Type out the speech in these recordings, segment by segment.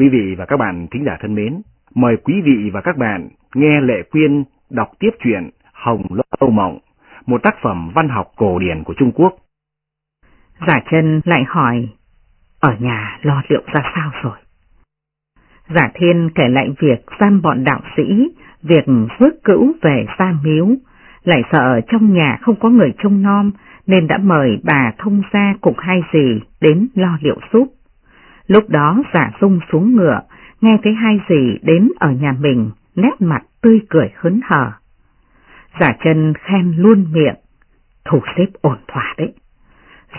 Quý vị và các bạn thính giả thân mến, mời quý vị và các bạn nghe Lệ Quyên đọc tiếp truyện Hồng Lâu Mộng, một tác phẩm văn học cổ điển của Trung Quốc. Giả chân lại hỏi, ở nhà lo liệu ra sao rồi? Giả thiên kể lại việc giam bọn đạo sĩ, việc rước cữu về xa miếu, lại sợ trong nhà không có người trông nom nên đã mời bà thông gia cục hai dì đến lo liệu giúp. Lúc đó giả dung xuống ngựa, nghe thấy hai dì đến ở nhà mình, nét mặt tươi cười hớn hở. Giả chân khen luôn miệng, thủ xếp ổn thỏa đấy.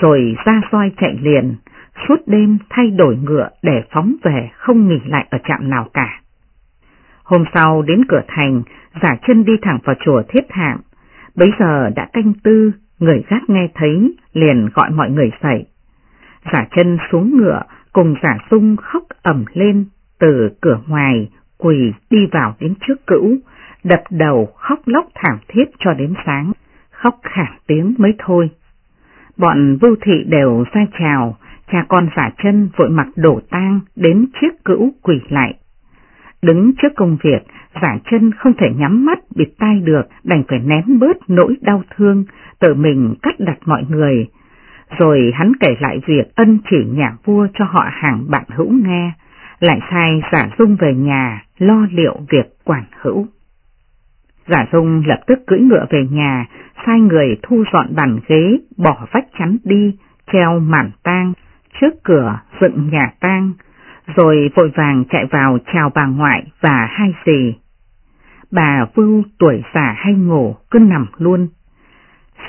Rồi ra soi chạy liền, suốt đêm thay đổi ngựa để phóng về không nghỉ lại ở trạm nào cả. Hôm sau đến cửa thành, giả chân đi thẳng vào chùa thiết hạm. Bấy giờ đã canh tư, người gác nghe thấy, liền gọi mọi người dậy. Giả chân xuống ngựa, cùng giả sung khóc ẩm lên, từ cửa ngoài, quỳ đi vào đến trước cữu, đập đầu khóc lóc thảm thiết cho đến sáng, khóc khả tiếng mới thôi. Bọn vưu thị đều ra chào, cha con giả chân vội mặc đổ tang đến chiếc cữu quỳ lại. Đứng trước công việc, giả chân không thể nhắm mắt bịt tai được, đành phải ném bớt nỗi đau thương, tự mình cắt đặt mọi người. Rồi hắn kể lại việc ân chỉ nhà vua cho họ hàng bạn hữu nghe, lại sai giả dung về nhà lo liệu việc quản hữu. Giả dung lập tức cưỡi ngựa về nhà, sai người thu dọn bàn ghế, bỏ vách chắn đi, treo màn tang, trước cửa dựng nhà tang, rồi vội vàng chạy vào chào bà ngoại và hai dì. Bà Vưu tuổi già hay ngủ cứ nằm luôn.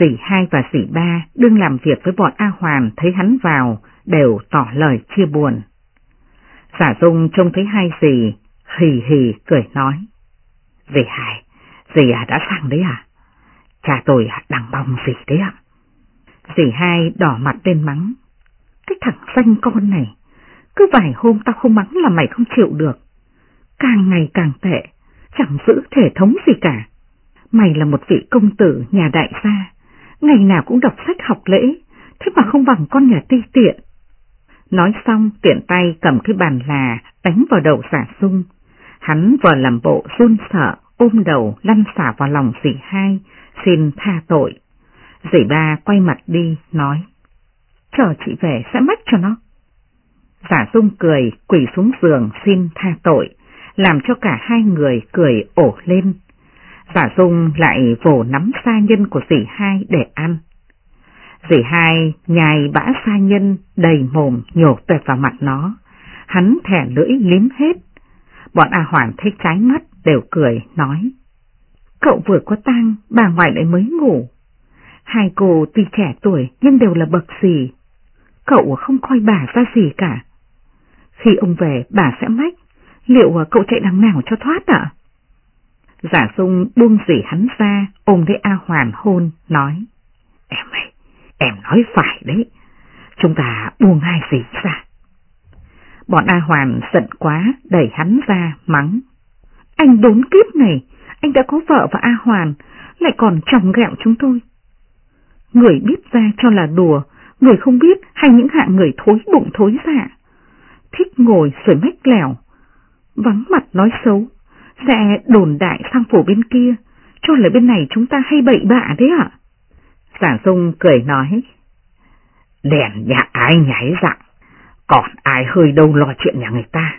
Dì hai và dì ba đương làm việc với bọn A Hoàn thấy hắn vào đều tỏ lời chia buồn. Giả Dung trông thấy hai dì, hì hì cười nói. Dì hai, dì à đã sang đấy à? Cha tôi à, đang bong dì đấy ạ? Dì hai đỏ mặt lên mắng. Cái thằng xanh con này, cứ vài hôm tao không mắng là mày không chịu được. Càng ngày càng tệ, chẳng giữ thể thống gì cả. Mày là một vị công tử nhà đại gia, ngày nào cũng đọc sách học lễ, thế mà không bằng con nhà ti tiện. Nói xong tiện tay cầm cái bàn là đánh vào đầu giả sung. Hắn vừa làm bộ run sợ, ôm đầu lăn xả vào lòng dì hai, xin tha tội. Dì ba quay mặt đi, nói, chờ chị về sẽ mách cho nó. Giả sung cười, quỳ xuống giường xin tha tội, làm cho cả hai người cười ổ lên. Giả dung lại vồ nắm sa nhân của dì hai để ăn. Dì hai nhai bã sa nhân đầy mồm nhổ tuệt vào mặt nó, hắn thẻ lưỡi liếm hết. Bọn A Hoàn thấy trái mắt đều cười nói. Cậu vừa có tang, bà ngoại lại mới ngủ. Hai cô tuy trẻ tuổi nhưng đều là bậc gì. Cậu không coi bà ra gì cả. Khi ông về bà sẽ mách, liệu cậu chạy đằng nào cho thoát ạ? Giả sung buông dỉ hắn ra, ôm lấy A Hoàn hôn, nói. Em ơi, em nói phải đấy, chúng ta buông hai dỉ ra. Bọn A Hoàn giận quá, đẩy hắn ra, mắng. Anh đốn kiếp này, anh đã có vợ và A Hoàn, lại còn chồng gẹo chúng tôi. Người biết ra cho là đùa, người không biết hay những hạng người thối bụng thối dạ. Thích ngồi sưởi mách lẻo, vắng mặt nói xấu, sẽ đồn đại sang phủ bên kia, cho là bên này chúng ta hay bậy bạ đấy ạ. Giả Dung cười nói, đèn nhà ai nháy dặn, còn ai hơi đâu lo chuyện nhà người ta.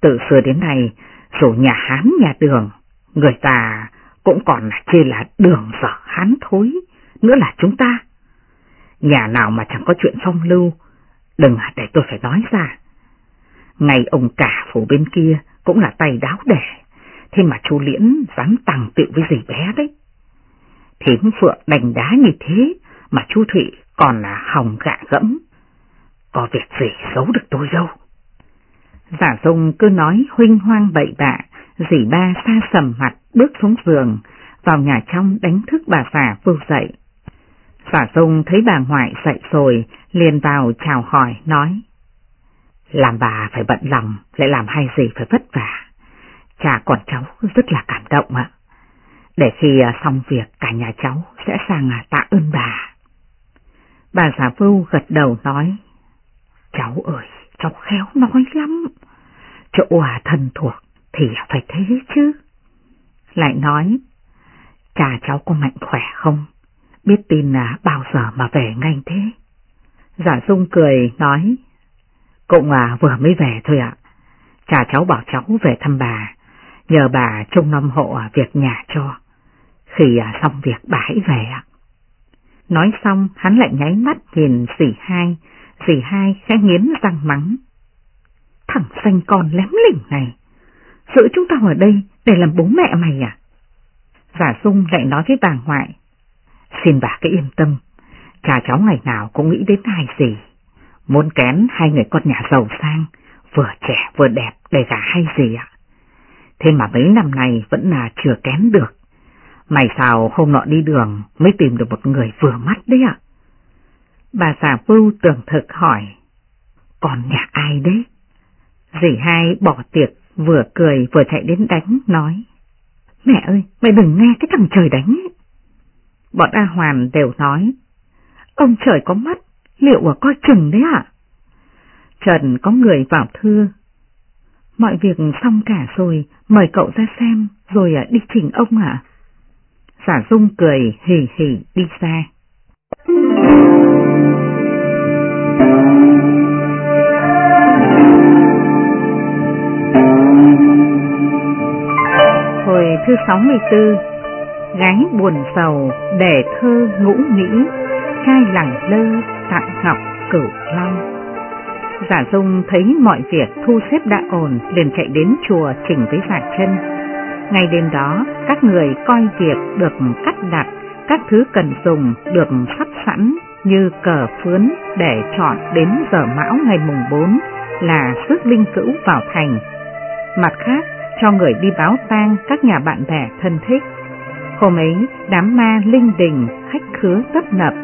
Từ xưa đến nay, dù nhà Hán nhà đường, người ta cũng còn chê là đường sở Hán thối, nữa là chúng ta. Nhà nào mà chẳng có chuyện phong lưu, đừng để tôi phải nói ra. Ngày ông cả phủ bên kia cũng là tay đáo đẻ, thế mà chú Liễn dám tàng tự với dì bé đấy. Thiếm Phượng đành đá như thế mà chú Thụy còn là hồng gạ gẫm. Có việc gì xấu được tôi đâu. Giả dùng cứ nói huynh hoang bậy bạ, dì ba xa sầm mặt bước xuống giường, vào nhà trong đánh thức bà già vưu dậy. Giả dung thấy bà ngoại dậy rồi, liền vào chào hỏi, nói. Làm bà phải bận lòng, lại làm hai gì phải vất vả. Cha còn cháu rất là cảm động ạ. Để khi à, xong việc cả nhà cháu sẽ sang à, tạ ơn bà. Bà giả vưu gật đầu nói. Cháu ơi, cháu khéo nói lắm. chỗ à thân thuộc thì phải thế chứ. Lại nói, cha cháu có mạnh khỏe không? Biết tin là bao giờ mà về ngay thế? Giả Dung cười nói, Cũng à vừa mới về thôi ạ. Cha cháu bảo cháu về thăm bà, nhờ bà trông nom hộ việc nhà cho. Khi à, xong việc bà hãy về. Nói xong hắn lại nháy mắt nhìn dì hai, dì hai khẽ nghiến răng mắng. Thằng xanh con lém lỉnh này, giữ chúng ta ở đây để làm bố mẹ mày à? Giả Dung lại nói với bà ngoại, xin bà cứ yên tâm, cha cháu ngày nào cũng nghĩ đến hai gì, muốn kén hai người con nhà giàu sang, vừa trẻ vừa đẹp để gả hay gì ạ. Thế mà mấy năm nay vẫn là chưa kém được. Mày sao hôm nọ đi đường mới tìm được một người vừa mắt đấy ạ? Bà già vưu tưởng thực hỏi, còn nhà ai đấy? Dì hai bỏ tiệc vừa cười vừa chạy đến đánh nói, mẹ ơi, mày đừng nghe cái thằng trời đánh. Bọn A Hoàn đều nói, ông trời có mắt, liệu ở coi chừng đấy ạ? Trần có người vào thưa, mọi việc xong cả rồi, mời cậu ra xem, rồi à, đi chỉnh ông ạ. Giả Dung cười hì hì đi xa. Hồi thứ 64 Gái buồn sầu để thơ ngũ nghĩ Trai lẳng lơ tặng ngọc cửu long Giả Dung thấy mọi việc thu xếp đã ổn liền chạy đến chùa chỉnh với giả chân ngay đêm đó, các người coi việc được cắt đặt, các thứ cần dùng được sắp sẵn như cờ phướn để chọn đến giờ mão ngày mùng 4 là sức linh cữu vào thành. Mặt khác, cho người đi báo tang các nhà bạn bè thân thích. Hôm ấy, đám ma linh đình, khách khứa tấp nập,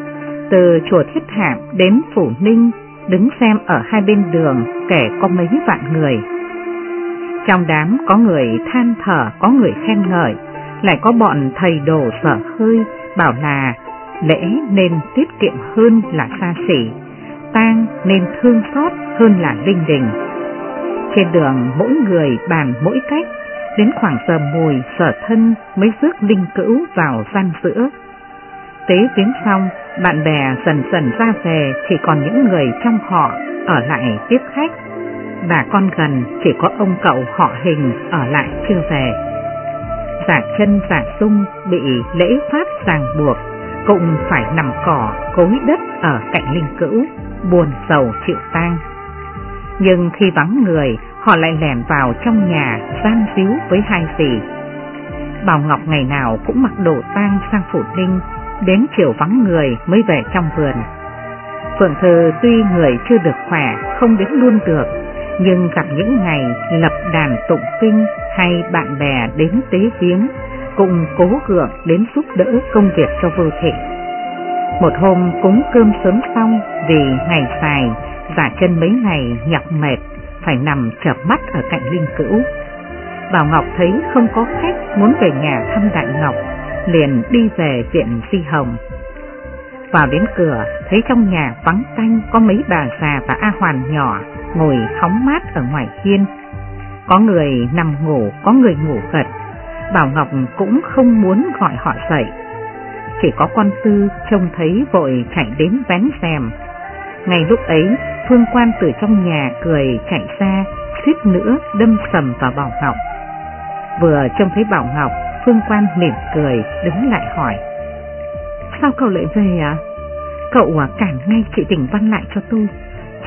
từ chùa Thiết Hạm đến Phủ Ninh, đứng xem ở hai bên đường kẻ có mấy vạn người. Trong đám có người than thở, có người khen ngợi, lại có bọn thầy đồ sở hơi bảo là lễ nên tiết kiệm hơn là xa xỉ, tang nên thương xót hơn là linh đình. Trên đường mỗi người bàn mỗi cách, đến khoảng giờ mùi sở thân mới rước linh cữu vào gian giữa. Tế viếng xong, bạn bè dần dần ra về chỉ còn những người trong họ ở lại tiếp khách bà con gần chỉ có ông cậu họ hình ở lại chưa về. Giả chân giả sung bị lễ pháp ràng buộc, cũng phải nằm cỏ cối đất ở cạnh linh cữu, buồn sầu chịu tang. Nhưng khi vắng người, họ lại lẻn vào trong nhà gian díu với hai dì. Bảo Ngọc ngày nào cũng mặc đồ tang sang phủ linh đến chiều vắng người mới về trong vườn. Phượng Thư tuy người chưa được khỏe, không đến luôn được, nhưng gặp những ngày lập đàn tụng kinh hay bạn bè đến tế viếng, cùng cố gượng đến giúp đỡ công việc cho vô thị. Một hôm cúng cơm sớm xong vì ngày dài, giả chân mấy ngày nhọc mệt, phải nằm chợp mắt ở cạnh linh cữu. Bảo Ngọc thấy không có khách muốn về nhà thăm Đại Ngọc, liền đi về viện Di Hồng. Vào đến cửa, thấy trong nhà vắng tanh có mấy bà già và A Hoàn nhỏ ngồi hóng mát ở ngoài hiên. Có người nằm ngủ, có người ngủ gật. Bảo Ngọc cũng không muốn gọi họ dậy. Chỉ có con tư trông thấy vội chạy đến vén rèm. Ngay lúc ấy, Phương Quan từ trong nhà cười chạy ra, suýt nữa đâm sầm vào Bảo Ngọc. Vừa trông thấy Bảo Ngọc, Phương Quan mỉm cười, đứng lại hỏi. Sao cậu lại về à? Cậu à, cản ngay chị Tỉnh Văn lại cho tôi,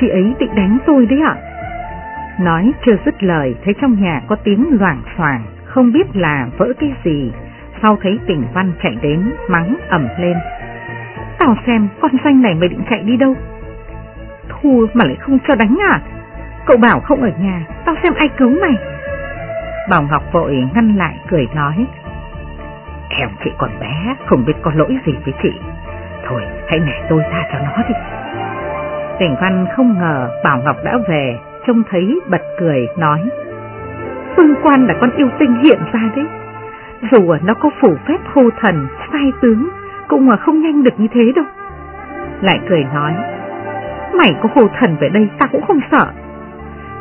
chị ấy định đánh tôi đấy ạ. Nói chưa dứt lời, thấy trong nhà có tiếng loảng xoảng, không biết là vỡ cái gì. Sau thấy Tỉnh Văn chạy đến, mắng ẩm lên. Tao xem con xanh này mày định chạy đi đâu? Thu mà lại không cho đánh à? Cậu bảo không ở nhà, tao xem ai cứu mày. Bảo Ngọc vội ngăn lại cười nói. Em chị còn bé, không biết có lỗi gì với chị. Thôi, hãy nể tôi tha cho nó đi. Cảnh Văn không ngờ Bảo Ngọc đã về, trông thấy bật cười, nói. Phương quan là con yêu tinh hiện ra đấy. Dù nó có phủ phép hô thần, sai tướng, cũng mà không nhanh được như thế đâu. Lại cười nói, mày có hồ thần về đây ta cũng không sợ.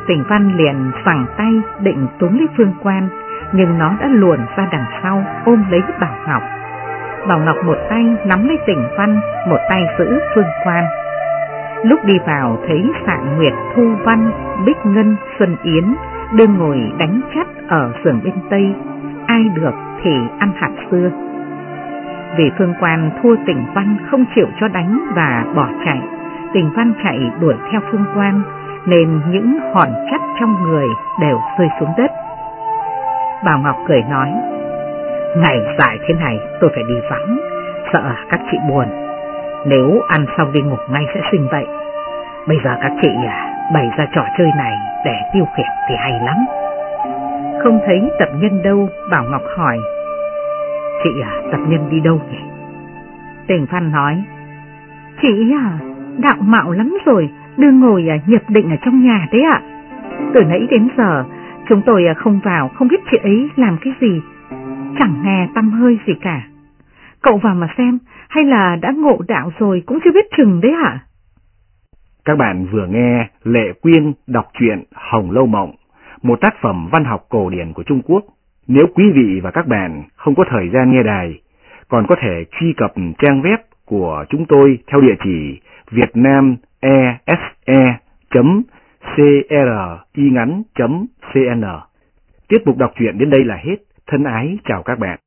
Tỉnh Văn liền phẳng tay định túm lấy Phương Quan, nhưng nó đã luồn ra đằng sau ôm lấy Bảo Ngọc. Bảo Ngọc một tay nắm lấy Tỉnh Văn, một tay giữ Phương Quan. Lúc đi vào thấy Sạng Nguyệt, Thu Văn, Bích Ngân, Xuân Yến đương ngồi đánh chắt ở giường bên Tây, ai được thì ăn hạt xưa. Vì Phương Quan thua Tỉnh Văn không chịu cho đánh và bỏ chạy, Tỉnh Văn chạy đuổi theo Phương Quan, nên những hòn chắt trong người đều rơi xuống đất. Bảo Ngọc cười nói, Ngày dài thế này tôi phải đi vắng, sợ các chị buồn, nếu ăn xong đi ngủ ngay sẽ sinh vậy. Bây giờ các chị à, bày ra trò chơi này để tiêu khiển thì hay lắm. Không thấy tập nhân đâu, Bảo Ngọc hỏi, Chị à, tập nhân đi đâu nhỉ? Tình Phan nói, Chị à, đạo mạo lắm rồi, đương ngồi à, nhập định ở trong nhà đấy ạ. Từ nãy đến giờ, chúng tôi à, không vào, không biết chị ấy làm cái gì, chẳng nghe tâm hơi gì cả. Cậu vào mà xem, hay là đã ngộ đạo rồi cũng chưa biết chừng đấy hả? Các bạn vừa nghe Lệ Quyên đọc truyện Hồng Lâu Mộng, một tác phẩm văn học cổ điển của Trung Quốc. Nếu quý vị và các bạn không có thời gian nghe đài, còn có thể truy cập trang web của chúng tôi theo địa chỉ vietnamese.cringắn.cn. Tiếp tục đọc truyện đến đây là hết. Thân ái chào các bạn.